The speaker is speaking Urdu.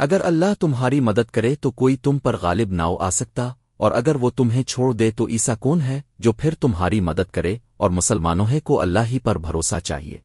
اگر اللہ تمہاری مدد کرے تو کوئی تم پر غالب نہ آ سکتا، اور اگر وہ تمہیں چھوڑ دے تو ایسا کون ہے جو پھر تمہاری مدد کرے اور مسلمانوں ہے کو اللہ ہی پر بھروسہ چاہیے؟